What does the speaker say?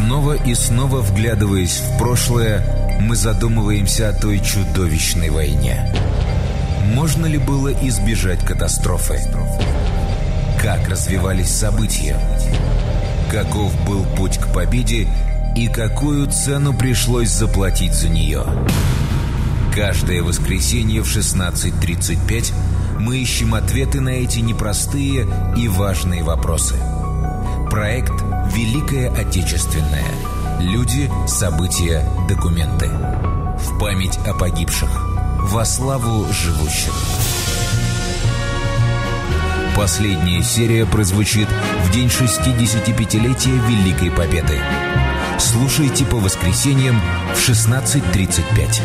Снова и снова вглядываясь в прошлое, мы задумываемся о той чудовищной войне. Можно ли было избежать катастрофы? Как развивались события? Каков был путь к победе и какую цену пришлось заплатить за нее? Каждое воскресенье в 16.35 мы ищем ответы на эти непростые и важные вопросы. Проект «Великая Отечественная». Люди, события, документы. В память о погибших. Во славу живущих. Последняя серия прозвучит в день 65-летия Великой Победы. Слушайте по воскресеньям в 16.35.